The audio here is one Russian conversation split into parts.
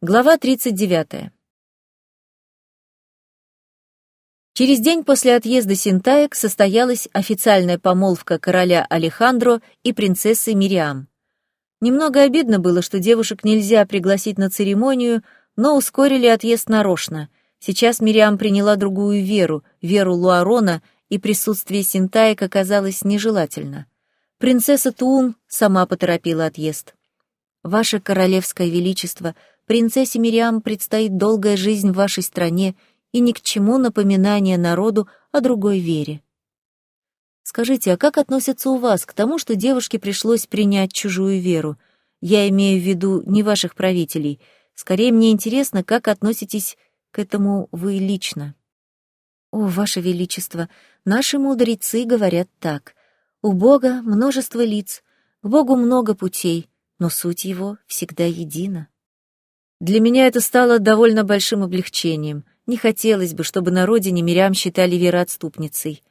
Глава 39. Через день после отъезда Синтаек состоялась официальная помолвка короля Алехандро и принцессы Мириам. Немного обидно было, что девушек нельзя пригласить на церемонию, но ускорили отъезд нарочно. Сейчас Мириам приняла другую веру, веру Луарона, и присутствие Синтаек оказалось нежелательно. Принцесса Туун сама поторопила отъезд. «Ваше королевское величество», Принцессе Мириам предстоит долгая жизнь в вашей стране, и ни к чему напоминание народу о другой вере. Скажите, а как относятся у вас к тому, что девушке пришлось принять чужую веру? Я имею в виду не ваших правителей. Скорее, мне интересно, как относитесь к этому вы лично. О, ваше величество, наши мудрецы говорят так. У Бога множество лиц, к Богу много путей, но суть его всегда едина. Для меня это стало довольно большим облегчением. Не хотелось бы, чтобы на родине Мирям считали вероотступницей.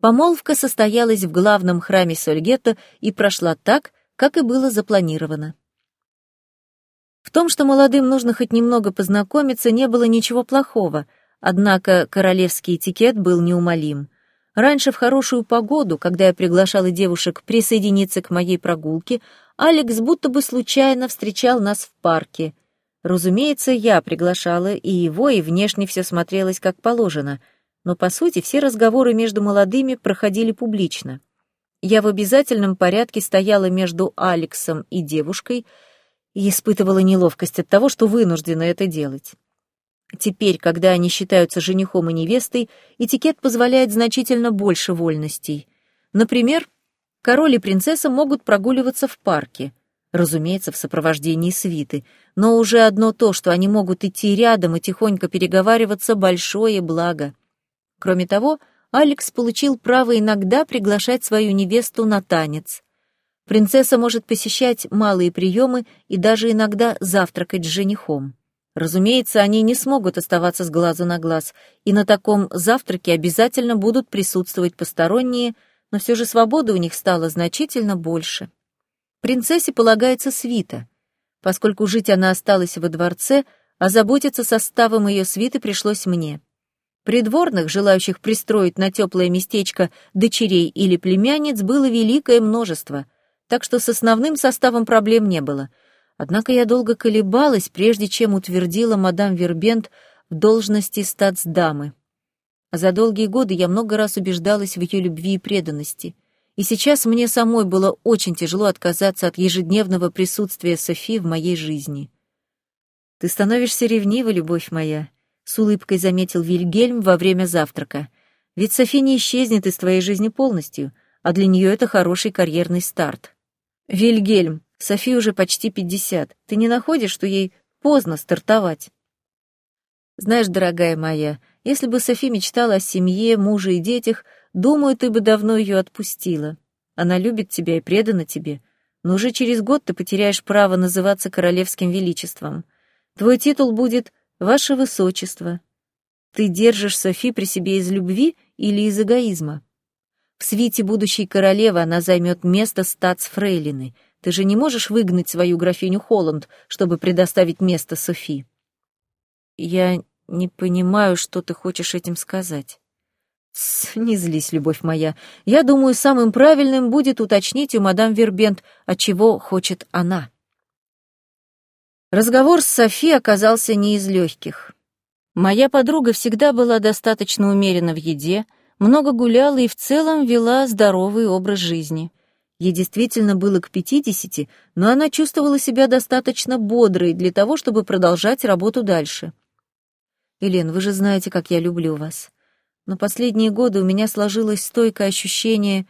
Помолвка состоялась в главном храме Сольгета и прошла так, как и было запланировано. В том, что молодым нужно хоть немного познакомиться, не было ничего плохого, однако королевский этикет был неумолим. Раньше в хорошую погоду, когда я приглашала девушек присоединиться к моей прогулке, Алекс будто бы случайно встречал нас в парке — Разумеется, я приглашала и его, и внешне все смотрелось как положено, но, по сути, все разговоры между молодыми проходили публично. Я в обязательном порядке стояла между Алексом и девушкой и испытывала неловкость от того, что вынуждена это делать. Теперь, когда они считаются женихом и невестой, этикет позволяет значительно больше вольностей. Например, король и принцесса могут прогуливаться в парке — разумеется, в сопровождении свиты, но уже одно то, что они могут идти рядом и тихонько переговариваться, большое благо. Кроме того, Алекс получил право иногда приглашать свою невесту на танец. Принцесса может посещать малые приемы и даже иногда завтракать с женихом. Разумеется, они не смогут оставаться с глазу на глаз, и на таком завтраке обязательно будут присутствовать посторонние, но все же свободы у них стало значительно больше. Принцессе полагается свита. Поскольку жить она осталась во дворце, а заботиться составом ее свиты пришлось мне. Придворных, желающих пристроить на теплое местечко дочерей или племянниц, было великое множество, так что с основным составом проблем не было. Однако я долго колебалась, прежде чем утвердила мадам Вербент в должности статсдамы. За долгие годы я много раз убеждалась в ее любви и преданности — и сейчас мне самой было очень тяжело отказаться от ежедневного присутствия Софи в моей жизни. «Ты становишься ревнива, любовь моя», — с улыбкой заметил Вильгельм во время завтрака. «Ведь Софи не исчезнет из твоей жизни полностью, а для нее это хороший карьерный старт». «Вильгельм, Софи уже почти пятьдесят. Ты не находишь, что ей поздно стартовать?» «Знаешь, дорогая моя, если бы Софи мечтала о семье, муже и детях, Думаю, ты бы давно ее отпустила. Она любит тебя и предана тебе. Но уже через год ты потеряешь право называться королевским величеством. Твой титул будет «Ваше Высочество». Ты держишь Софи при себе из любви или из эгоизма? В свите будущей королевы она займет место статс-фрейлины. Ты же не можешь выгнать свою графиню Холланд, чтобы предоставить место Софи. Я не понимаю, что ты хочешь этим сказать. «Не злись, любовь моя. Я думаю, самым правильным будет уточнить у мадам Вербент, от чего хочет она». Разговор с Софи оказался не из легких. Моя подруга всегда была достаточно умерена в еде, много гуляла и в целом вела здоровый образ жизни. Ей действительно было к пятидесяти, но она чувствовала себя достаточно бодрой для того, чтобы продолжать работу дальше. «Елен, вы же знаете, как я люблю вас но последние годы у меня сложилось стойкое ощущение,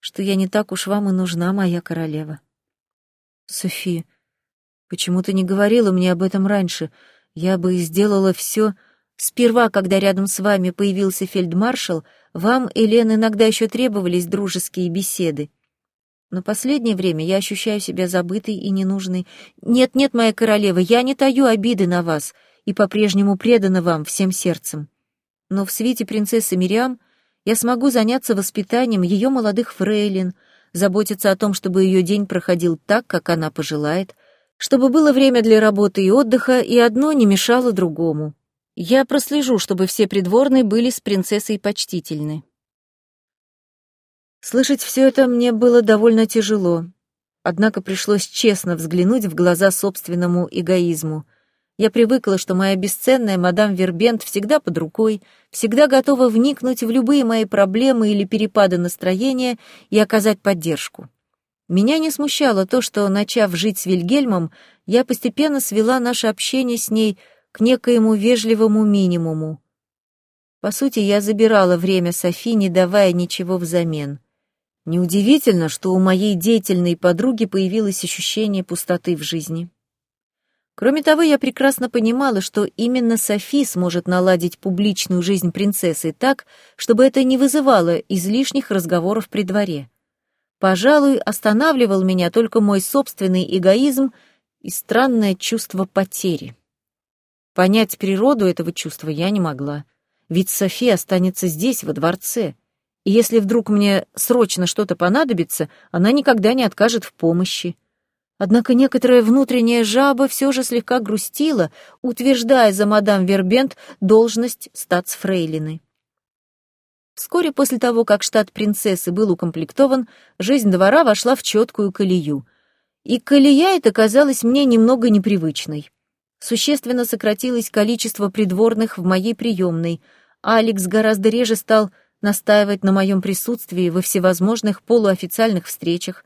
что я не так уж вам и нужна, моя королева. Софи, почему ты не говорила мне об этом раньше? Я бы сделала все. Сперва, когда рядом с вами появился фельдмаршал, вам, Элен, иногда еще требовались дружеские беседы. Но последнее время я ощущаю себя забытой и ненужной. Нет-нет, моя королева, я не таю обиды на вас и по-прежнему предана вам всем сердцем но в свете принцессы Мириам я смогу заняться воспитанием ее молодых фрейлин, заботиться о том, чтобы ее день проходил так, как она пожелает, Чтобы было время для работы и отдыха, и одно не мешало другому. Я прослежу, чтобы все придворные были с принцессой почтительны. Слышать все это мне было довольно тяжело. Однако пришлось честно взглянуть в глаза собственному эгоизму. Я привыкла, что моя бесценная мадам Вербент всегда под рукой, всегда готова вникнуть в любые мои проблемы или перепады настроения и оказать поддержку. Меня не смущало то, что, начав жить с Вильгельмом, я постепенно свела наше общение с ней к некоему вежливому минимуму. По сути, я забирала время Софи, не давая ничего взамен. Неудивительно, что у моей деятельной подруги появилось ощущение пустоты в жизни. Кроме того, я прекрасно понимала, что именно Софи сможет наладить публичную жизнь принцессы так, чтобы это не вызывало излишних разговоров при дворе. Пожалуй, останавливал меня только мой собственный эгоизм и странное чувство потери. Понять природу этого чувства я не могла, ведь София останется здесь, во дворце, и если вдруг мне срочно что-то понадобится, она никогда не откажет в помощи. Однако некоторая внутренняя жаба все же слегка грустила, утверждая за мадам Вербент должность статсфрейлины. Вскоре после того, как штат принцессы был укомплектован, жизнь двора вошла в четкую колею. И колея эта казалась мне немного непривычной. Существенно сократилось количество придворных в моей приемной. Алекс гораздо реже стал настаивать на моем присутствии во всевозможных полуофициальных встречах.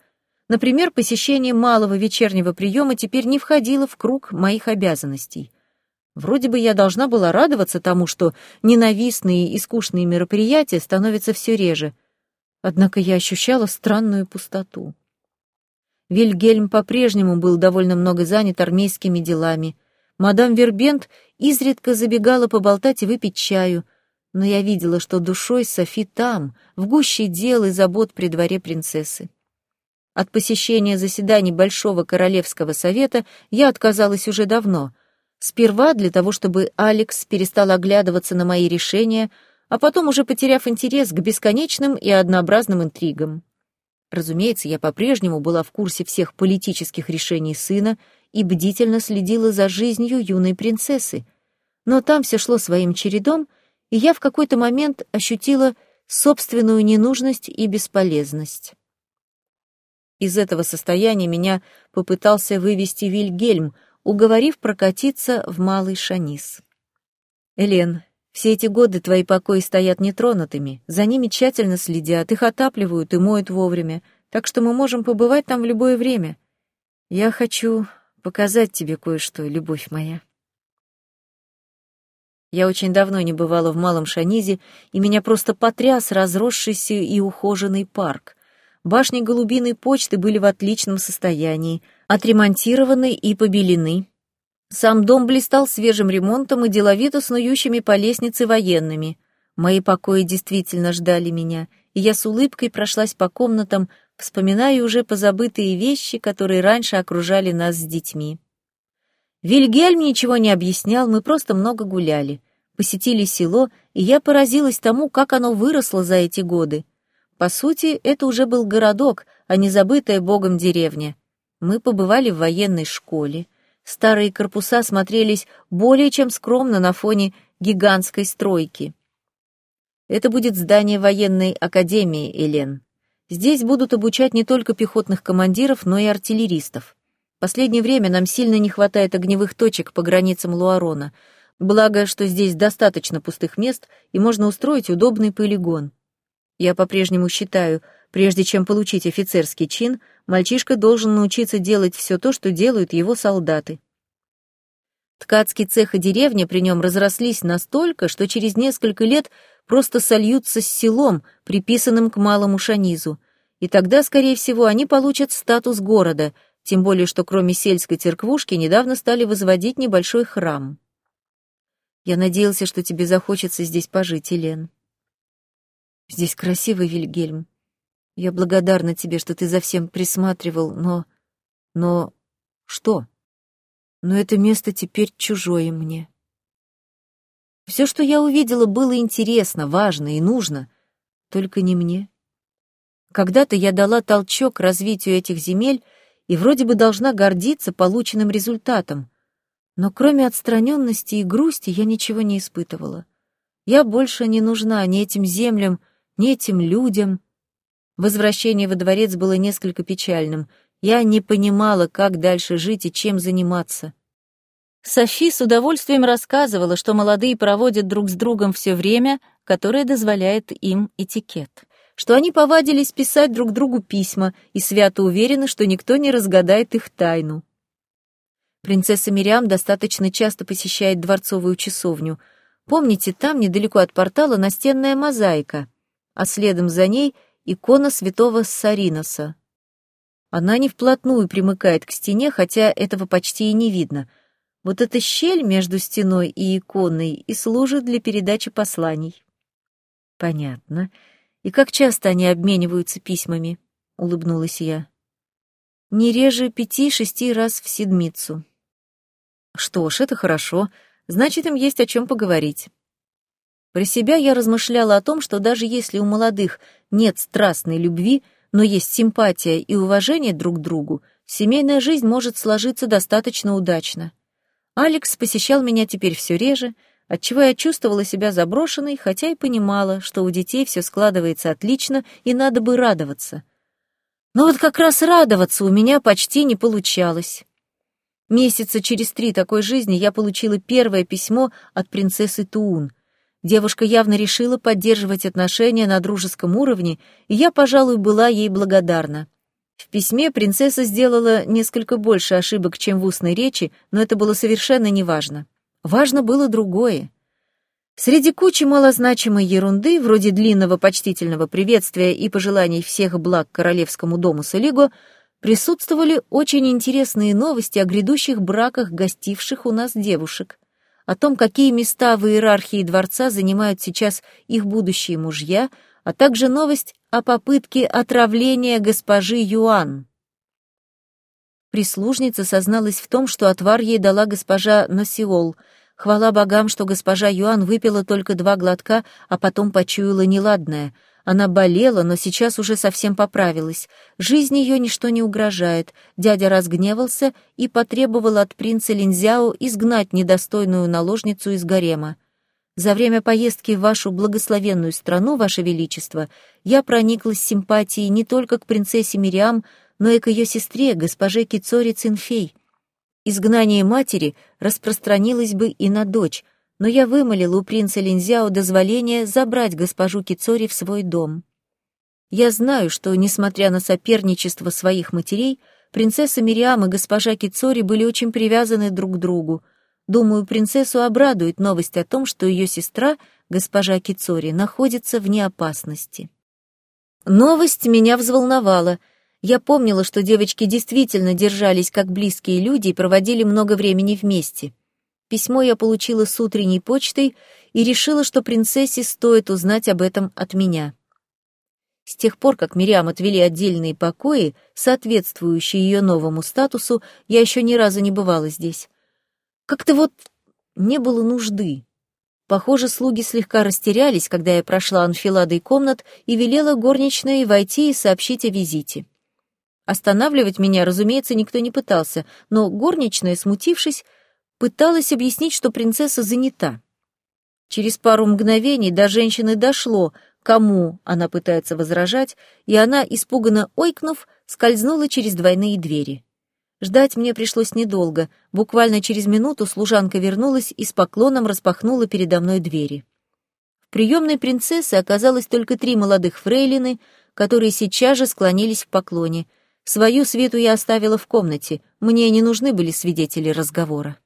Например, посещение малого вечернего приема теперь не входило в круг моих обязанностей. Вроде бы я должна была радоваться тому, что ненавистные и скучные мероприятия становятся все реже. Однако я ощущала странную пустоту. Вильгельм по-прежнему был довольно много занят армейскими делами. Мадам Вербент изредка забегала поболтать и выпить чаю, но я видела, что душой Софи там, в гуще дел и забот при дворе принцессы. От посещения заседаний Большого Королевского Совета я отказалась уже давно — Сперва для того, чтобы Алекс перестал оглядываться на мои решения, а потом уже потеряв интерес к бесконечным и однообразным интригам. Разумеется, я по-прежнему была в курсе всех политических решений сына и бдительно следила за жизнью юной принцессы. Но там все шло своим чередом, и я в какой-то момент ощутила собственную ненужность и бесполезность. Из этого состояния меня попытался вывести Вильгельм, уговорив прокатиться в Малый Шанис. «Элен, все эти годы твои покои стоят нетронутыми, за ними тщательно следят, их отапливают и моют вовремя, так что мы можем побывать там в любое время. Я хочу показать тебе кое-что, любовь моя». Я очень давно не бывала в Малом Шанизе, и меня просто потряс разросшийся и ухоженный парк. Башни голубиной почты были в отличном состоянии, отремонтированы и побелены. Сам дом блистал свежим ремонтом и деловито снующими по лестнице военными. Мои покои действительно ждали меня, и я с улыбкой прошлась по комнатам, вспоминая уже позабытые вещи, которые раньше окружали нас с детьми. Вильгельм ничего не объяснял, мы просто много гуляли. Посетили село, и я поразилась тому, как оно выросло за эти годы. По сути, это уже был городок, а не забытая богом деревня. Мы побывали в военной школе. Старые корпуса смотрелись более чем скромно на фоне гигантской стройки. Это будет здание военной академии, Элен. Здесь будут обучать не только пехотных командиров, но и артиллеристов. Последнее время нам сильно не хватает огневых точек по границам Луарона. Благо, что здесь достаточно пустых мест, и можно устроить удобный полигон. Я по-прежнему считаю, прежде чем получить офицерский чин, мальчишка должен научиться делать все то, что делают его солдаты. Ткацкий цех и деревня при нем разрослись настолько, что через несколько лет просто сольются с селом, приписанным к малому шанизу, и тогда, скорее всего, они получат статус города, тем более что кроме сельской церквушки недавно стали возводить небольшой храм. Я надеялся, что тебе захочется здесь пожить, Елен. Здесь красивый Вильгельм. Я благодарна тебе, что ты за всем присматривал, но... Но... Что? Но это место теперь чужое мне. Все, что я увидела, было интересно, важно и нужно, только не мне. Когда-то я дала толчок развитию этих земель, и вроде бы должна гордиться полученным результатом. Но кроме отстраненности и грусти я ничего не испытывала. Я больше не нужна ни этим землям, ни этим людям. Возвращение во дворец было несколько печальным. Я не понимала, как дальше жить и чем заниматься. Софи с удовольствием рассказывала, что молодые проводят друг с другом все время, которое дозволяет им этикет, что они повадились писать друг другу письма и свято уверены, что никто не разгадает их тайну. Принцесса Мириам достаточно часто посещает дворцовую часовню. Помните, там, недалеко от портала, настенная мозаика, а следом за ней икона святого Сариноса. Она не вплотную примыкает к стене, хотя этого почти и не видно — вот эта щель между стеной и иконой и служит для передачи посланий. Понятно. И как часто они обмениваются письмами? Улыбнулась я. Не реже пяти-шести раз в седмицу. Что ж, это хорошо. Значит, им есть о чем поговорить. Про себя я размышляла о том, что даже если у молодых нет страстной любви, но есть симпатия и уважение друг к другу, семейная жизнь может сложиться достаточно удачно. Алекс посещал меня теперь все реже, отчего я чувствовала себя заброшенной, хотя и понимала, что у детей все складывается отлично и надо бы радоваться. Но вот как раз радоваться у меня почти не получалось. Месяца через три такой жизни я получила первое письмо от принцессы Туун. Девушка явно решила поддерживать отношения на дружеском уровне, и я, пожалуй, была ей благодарна. В письме принцесса сделала несколько больше ошибок, чем в устной речи, но это было совершенно неважно. Важно было другое. Среди кучи малозначимой ерунды, вроде длинного почтительного приветствия и пожеланий всех благ королевскому дому Салиго, присутствовали очень интересные новости о грядущих браках гостивших у нас девушек, о том, какие места в иерархии дворца занимают сейчас их будущие мужья, а также новость о попытке отравления госпожи Юан. Прислужница созналась в том, что отвар ей дала госпожа Носиол. Хвала богам, что госпожа Юан выпила только два глотка, а потом почуяла неладное. Она болела, но сейчас уже совсем поправилась. Жизнь ее ничто не угрожает. Дядя разгневался и потребовал от принца Линзяо изгнать недостойную наложницу из гарема. За время поездки в вашу благословенную страну, ваше величество, я прониклась симпатией не только к принцессе Мириам, но и к ее сестре, госпоже Кицори Цинфей. Изгнание матери распространилось бы и на дочь, но я вымолила у принца Линзяо дозволение забрать госпожу Кицори в свой дом. Я знаю, что, несмотря на соперничество своих матерей, принцесса Мириам и госпожа Кицори были очень привязаны друг к другу — Думаю, принцессу обрадует новость о том, что ее сестра, госпожа Кицори, находится вне опасности. Новость меня взволновала. Я помнила, что девочки действительно держались как близкие люди и проводили много времени вместе. Письмо я получила с утренней почтой и решила, что принцессе стоит узнать об этом от меня. С тех пор, как Мириам отвели отдельные покои, соответствующие ее новому статусу, я еще ни разу не бывала здесь. Как-то вот не было нужды. Похоже, слуги слегка растерялись, когда я прошла анфиладой комнат и велела горничной войти и сообщить о визите. Останавливать меня, разумеется, никто не пытался, но горничная, смутившись, пыталась объяснить, что принцесса занята. Через пару мгновений до женщины дошло, кому она пытается возражать, и она, испуганно ойкнув, скользнула через двойные двери. Ждать мне пришлось недолго. Буквально через минуту служанка вернулась и с поклоном распахнула передо мной двери. В приемной принцессы оказалось только три молодых фрейлины, которые сейчас же склонились в поклоне. Свою свету я оставила в комнате, мне не нужны были свидетели разговора.